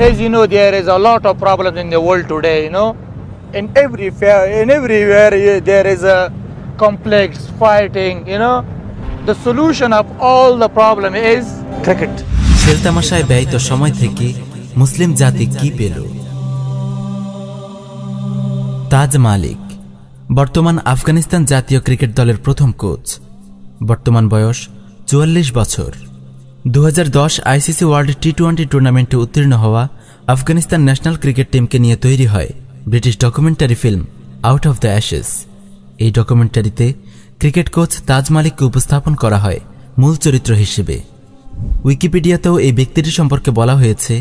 As you know, there is a lot of problems in the world today, you know. In every fair, in everywhere uh, there is a conflicts, fighting, you know. The solution of all the problem is cricket. খেলতামাশায় ব্যয়িত সময় থেকে মুসলিম জাতি কি পেল তাজ মালিক বর্তমান আফগানিস্তান জাতীয় cricket দলের প্রথম coach বর্তমান বয়স চুয়াল্লিশ বছর দু হাজার দশ আইসিসি ওয়ার্ল্ড টি টোয়েন্টি টুর্নামেন্টে উত্তীর্ণ হওয়া আফগানিস্তান ন্যাশনাল ক্রিকেট টিমকে নিয়ে তৈরি হয় British documentary film out of the Ashes. এই ডকুমেন্টারিতে ক্রিকেট কোচ তাজ মালিককে উপস্থাপন করা হয় মূল চরিত্র হিসেবে। উইকিপিডিয়াতেও এই ব্যক্তিটি সম্পর্কে বলা হয়েছে,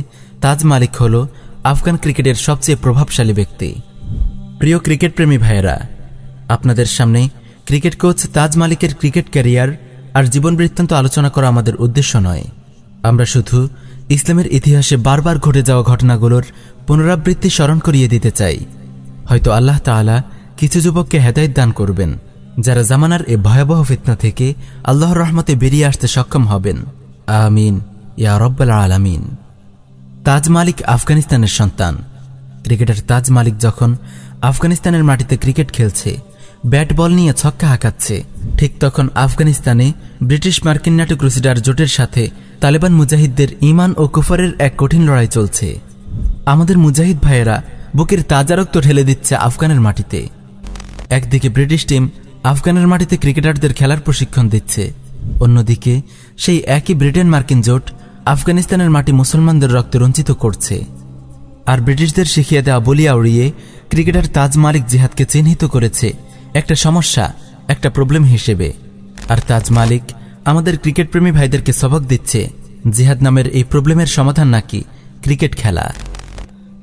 তাজ মালিক হল আফগান ক্রিকেটের সবচেয়ে প্রভাবশালী ব্যক্তি। প্রিয় ক্রিকেট প্রেমী ভাইয়েরা, আপনাদের সামনে ক্রিকেট কোচ তাজ মালিকের ক্রিকেট ক্যারিয়ার আর জীবন বৃত্তান্ত আলোচনা করা আমাদের উদ্দেশ্য নয়। আমরা শুধু ইসলামের ইতিহাসে বারবার ঘটে যাওয়া ঘটনাগুলোর পুনরাবৃত্তি স্মরণ করিয়ে দিতে চাই। হয়তো আল্লাহ তাআলা কিছু যুবককে হেদায়ত দান করবেন, যারা জামানার এ ভয়াবহ ফিতনা থেকে আল্লাহর রহমতে বেরিয়ে আসতে সক্ষম হবেন। আমিন। ইয়া রব্বাল আলামিন। তাজ মালিক আফগানিস্তানের সন্তান। ক্রিকেটার তাজ মালিক যখন আফগানিস্তানের মাটিতে ক্রিকেট খেলছে, ব্যাট বল নিয়ে ছক্কা হাঁকাচ্ছে ঠিক তখন আফগানিস্তানে ব্রিটিশ মার্কিন নাটক ক্রুসিডার জোটের সাথে তালেবান মুজাহিদদের ইমান ও কুফারের এক কঠিন লড়াই চলছে। আমাদের মুজাহিদ ভাইয়েরা বুকের তাজা রক্ত ঢেলে দিচ্ছে আফগানের মাটিতে। একদিকে ব্রিটিশ টিম আফগানের মাটিতে ক্রিকেটারদের খেলার প্রশিক্ষণ দিচ্ছে। অন্যদিকে সেই একই ব্রিটেন মার্কিন জোট আফগানিস্তানের মাটি মুসলমানদের রক্তে রঞ্চিত করছে। আর ব্রিটিশদের শিখিয়ে দেওয়া বলিয়া উড়িয়ে ক্রিকেটার তাজ মালিক জিহাদকে চিহ্নিত করেছে। একটা সমস্যা একটা প্রবলেম হিসেবে। আর তাজ মালিক আমাদের ক্রিকেট প্রেমী ভাইদেরকে সবক দিচ্ছে, জিহাদ নামের এই প্রবলেমের সমাধান নাকি ক্রিকেট খেলা।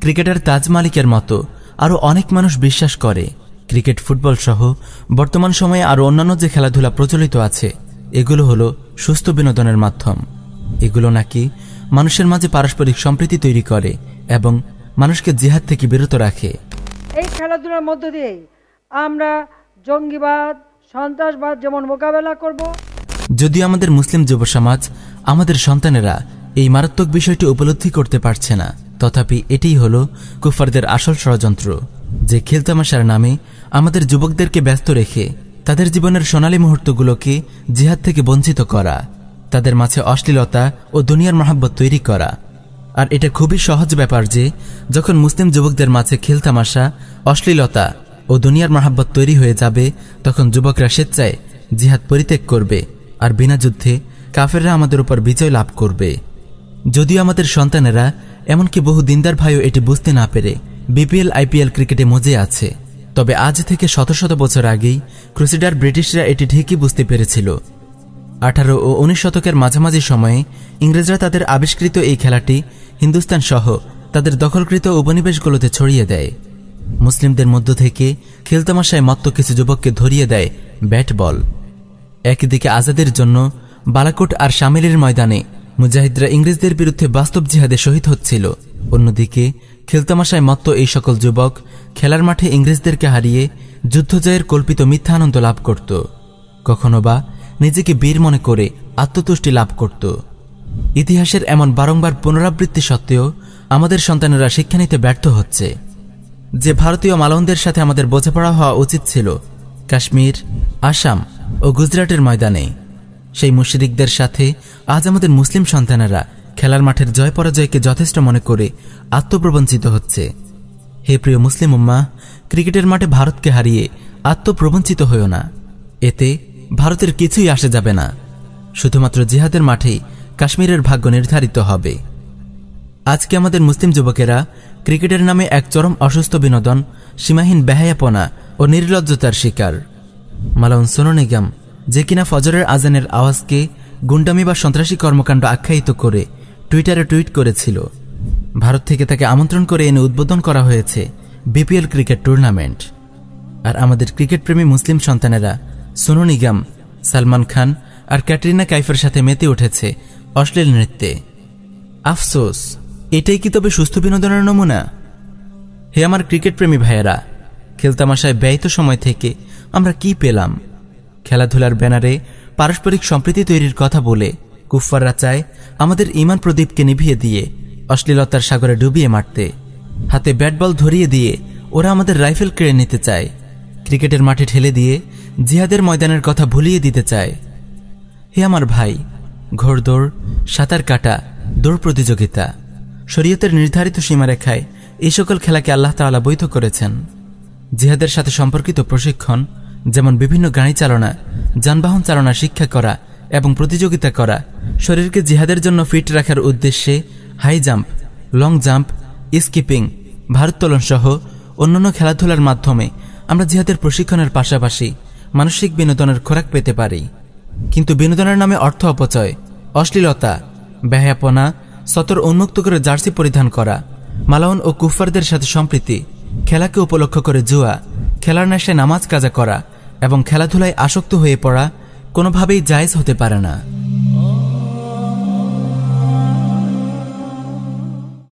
ক্রিকেটার তাজ মালিকের মতো আরও অনেক মানুষ বিশ্বাস করে, ক্রিকেট ফুটবল সহ বর্তমান সময়ে আরও অন্যান্য যে খেলাধুলা প্রচলিত আছে, এগুলো হলো সুস্থ বিনোদনের মাধ্যম। এগুলো নাকি মানুষের মাঝে পারস্পরিক সম্প্রীতি তৈরি করে এবং মানুষকে জিহাদ থেকে বিরত রাখে। এই খেলাধুলার মধ্য দিয়ে আমরা জঙ্গিবাদ সন্ত্রাসবাদ যেমন মোকাবেলা করব। যদিও আমাদের মুসলিম যুব সমাজ আমাদের সন্তানেরা এই মারাত্মক বিষয়টি উপলব্ধি করতে পারছে না, তথাপি এটিই হল কুফারদের আসল ষড়যন্ত্র। যে খেলতামাশার নামে আমাদের যুবকদেরকে ব্যস্ত রেখে তাদের জীবনের সোনালী মুহূর্তগুলোকে জিহাদ থেকে বঞ্চিত করা, তাদের মাঝে অশ্লীলতা ও দুনিয়ার মহাব্বত তৈরি করা। আর এটা খুবই সহজ ব্যাপার যে, যখন মুসলিম যুবকদের মাঝে খেলতামাশা অশ্লীলতা ও দুনিয়ার মাহাব্বত তৈরি হয়ে যাবে, তখন যুবকরা স্বেচ্ছায় জিহাদ পরিত্যাগ করবে আর বিনা যুদ্ধে কাফেররা আমাদের উপর বিজয় লাভ করবে। যদিও আমাদের সন্তানেরা, এমনকি বহু দিনদার ভাইও এটি বুঝতে না পেরে বিপিএল, আইপিএল ক্রিকেটে মজে আছে। তবে আজ থেকে শত শত বছর আগেই ক্রুসিডার ব্রিটিশরা এটি ঠিকই বুঝতে পেরেছিল। আঠারো ও উনিশ শতকের মাঝামাঝি সময়ে ইংরেজরা তাদের আবিষ্কৃত এই খেলাটি হিন্দুস্তান সহ তাদের দখলকৃত উপনিবেশগুলোতে ছড়িয়ে দেয়। মুসলিমদের মধ্য থেকে খেলতামাশায় মত্ত কিছু যুবককে ধরিয়ে দেয় ব্যাট বল। একদিকে আজাদের জন্য বালাকোট আর সামিলের ময়দানে মুজাহিদরা ইংরেজদের বিরুদ্ধে বাস্তব জিহাদে শহীদ হচ্ছিল। অন্যদিকে খেলতামাশায় মত্ত এই সকল যুবক খেলার মাঠে ইংরেজদেরকে হারিয়ে যুদ্ধজয়ের কল্পিত মিথ্যা আনন্দ লাভ করত। কখনো বা নিজেকে বীর মনে করে আত্মতুষ্টি লাভ করত। ইতিহাসের এমন বারংবার পুনরাবৃত্তি সত্ত্বেও আমাদের সন্তানেরা শিক্ষা নিতে ব্যর্থ হচ্ছে। যে ভারতীয় মালনদের সাথে আমাদের বোঝাপড়া হওয়া উচিত ছিল, কাশ্মীর, আসাম ও গুজরাটের ময়দানে। সেই মুশরিকদের সাথে আজ আমাদের মুসলিম সন্তানেরা খেলার মাঠের জয় পরাজয়কে যথেষ্ট মনে করে আত্মপ্রবঞ্চিত হচ্ছে। হে প্রিয় মুসলিম উম্মা ক্রিকেটের মাঠে ভারতকে হারিয়ে আত্মপ্রবঞ্চিত হইও না। এতে ভারতের কিছুই আসে যাবে না। শুধুমাত্র জিহাদের মাঠেই কাশ্মীরের ভাগ্য নির্ধারিত হবে। আজকে আমাদের মুসলিম যুবকেরা ক্রিকেটের নামে এক চরম অসুস্থ বিনোদন, সীমাহীন বেহায়াপনা ও নির্লজ্জতার শিকার। মালাউন সোনো নিগম, যে কিনা ফজরের আজানের আওয়াজকে গুন্ডামি বা সন্ত্রাসী কর্মকাণ্ড আখ্যায়িত করে টুইটারে টুইট করেছিল। ভারত থেকে তাকে আমন্ত্রণ করে এনে উদ্বোধন করা হয়েছে বিপিএল ক্রিকেট টুর্নামেন্ট। আর আমাদের ক্রিকেটপ্রেমী মুসলিম সন্তানেরা, সোনু নিগম, সালমান খান আর ক্যাটরিনা কাইফের সাথে মেতে উঠেছে অশ্লীল নৃত্যে। আফসোস। এটাই কি তবে সুস্থ বিনোদনের নমুনা? হে আমার ক্রিকেট প্রেমী ভাইয়েরা খেলতামাশায় ব্যয়িত সময় থেকে আমরা কি পেলাম? খেলাধুলার ব্যানারে পারস্পরিক সম্প্রীতি তৈরির কথা বলে কুফফাররা চায় আমাদের ইমান প্রদীপকে নিভিয়ে দিয়ে অশ্লীলতার সাগরে ডুবিয়ে মারতে। হাতে ব্যাট বল ধরিয়ে দিয়ে ওরা আমাদের রাইফেল কেড়ে নিতে চায়। ক্রিকেটের মাঠে ঠেলে দিয়ে জিহাদের ময়দানের কথা ভুলিয়ে দিতে চায়। হে আমার ভাই, ঘোড়দৌড়, সাঁতার কাটা, দৌড় প্রতিযোগিতা। শরীয়তের নির্ধারিত সীমারেখায় এই সকল খেলাকে আল্লাহ তাআলা বৈধ করেছেন। জিহাদের সাথে সম্পর্কিত প্রশিক্ষণ, যেমন বিভিন্ন গাড়ি চালনা, যানবাহন চালনা, শিক্ষা করা এবং প্রতিযোগিতা করা, শরীরকে জিহাদের জন্য ফিট রাখার উদ্দেশ্যে high jump, long jump, skipping, ভারোত্তোলন সহ অন্যান্য খেলাধুলার মাধ্যমে আমরা জিহাদের প্রশিক্ষণের পাশাপাশি মানসিক বিনোদনের খোরাক পেতে পারি। কিন্তু বিনোদনের নামে অর্থ অপচয়, অশ্লীলতা ব্যাহাপনা সতর উন্মুক্ত করে জার্সি পরিধান করা। মালাউন ও কুফারদের সাথে সম্প্রীতি। খেলাকে উপলক্ষ করে জুয়া। খেলার নেশে নামাজ কাজা করা এবং খেলাধুলায় আসক্ত হয়ে পড়া কোনোভাবেই জায়জ হতে পারে না।